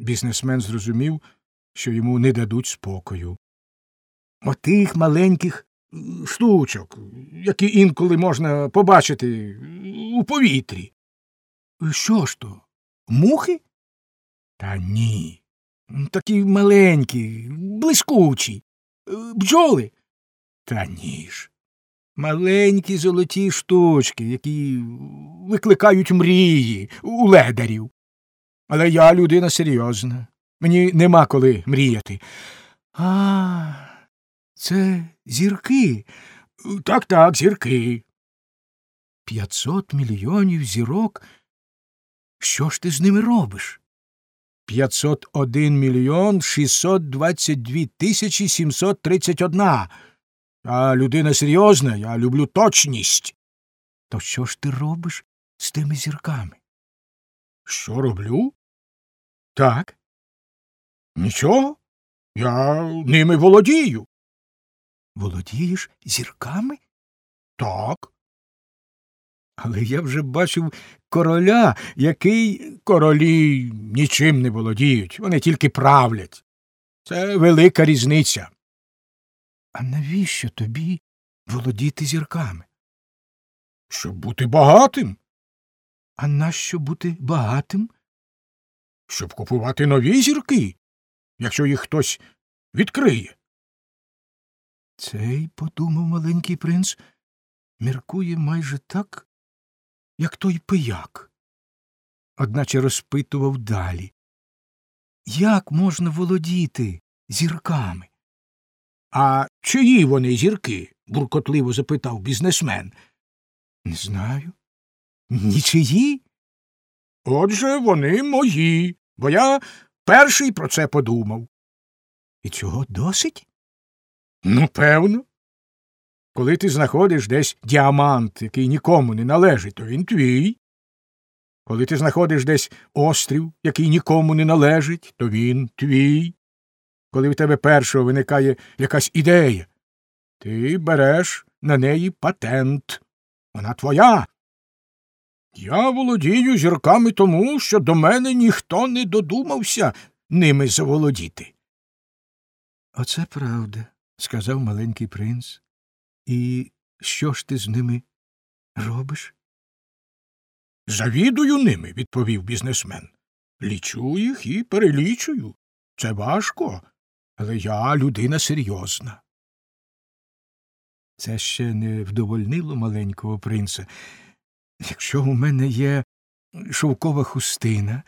Бізнесмен зрозумів, що йому не дадуть спокою. Отих маленьких штучок, які інколи можна побачити у повітрі. Що ж то? Мухи? Та ні. Такі маленькі, блискучі. Бджоли? Та ні ж. Маленькі золоті штучки, які викликають мрії у ледарів. Але я людина серйозна. Мені нема коли мріяти. А, це зірки. Так, так, зірки. П'ятсот мільйонів зірок. Що ж ти з ними робиш? П'ятсот один мільйон шістсот двадцять дві тисячі сімсот тридцять одна. Я людина серйозна, я люблю точність. То що ж ти робиш з тими зірками? Що роблю? Так. Нічого. Я ними володію. Володієш зірками? Так. Але я вже бачив короля, який королі нічим не володіють, вони тільки правлять. Це велика різниця. А навіщо тобі володіти зірками? Щоб бути багатим. А нащо бути багатим? Щоб купувати нові зірки, якщо їх хтось відкриє. Цей, подумав маленький принц, міркує майже так, як той пияк. Одначе розпитував далі. Як можна володіти зірками? А чиї вони зірки? буркотливо запитав бізнесмен. Не знаю. Нічиї? Отже, вони мої, бо я перший про це подумав. І цього досить? Ну, певно. Коли ти знаходиш десь діамант, який нікому не належить, то він твій. Коли ти знаходиш десь острів, який нікому не належить, то він твій. Коли в тебе першого виникає якась ідея, ти береш на неї патент. Вона твоя. Я володію зірками тому, що до мене ніхто не додумався ними заволодіти. Оце правда, сказав маленький принц. І що ж ти з ними робиш? Завідую ними, відповів бізнесмен. Лічу їх і перелічую. Це важко, але я людина серйозна. Це ще не вдовольнило маленького принца. Якщо у мене є шовкова хустина,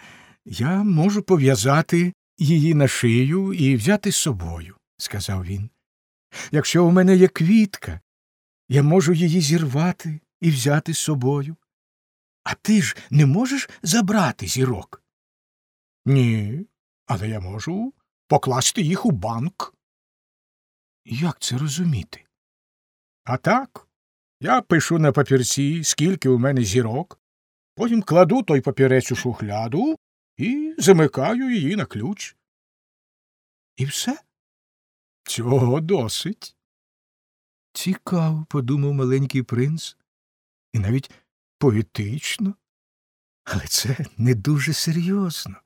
я можу пов'язати її на шию і взяти з собою, сказав він. Якщо у мене є квітка, я можу її зірвати і взяти з собою. А ти ж не можеш забрати зірок? Ні, але я можу покласти їх у банк. Як це розуміти? А так. Я пишу на папірці, скільки у мене зірок, потім кладу той папірець у шухляду і замикаю її на ключ. І все? Цього досить. Цікаво, подумав маленький принц, і навіть поетично, але це не дуже серйозно.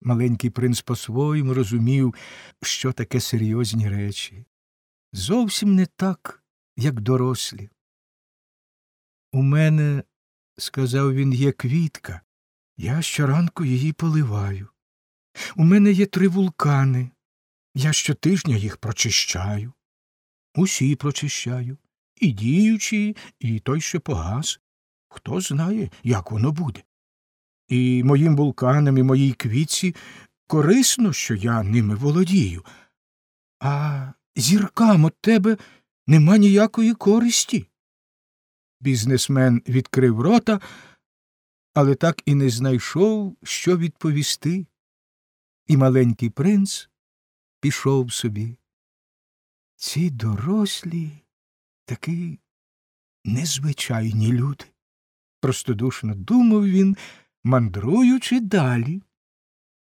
Маленький принц по-своєму розумів, що таке серйозні речі. Зовсім не так, як дорослі. У мене, сказав він, є квітка, я щоранку її поливаю. У мене є три вулкани, я щотижня їх прочищаю. Усі прочищаю, і діючі, і той, що погас. Хто знає, як воно буде. І моїм вулканам, і моїй квітці корисно, що я ними володію, а зіркам от тебе нема ніякої користі. Бізнесмен відкрив рота, але так і не знайшов, що відповісти. І маленький принц пішов собі. Ці дорослі такі незвичайні люди, простодушно думав він, мандруючи далі.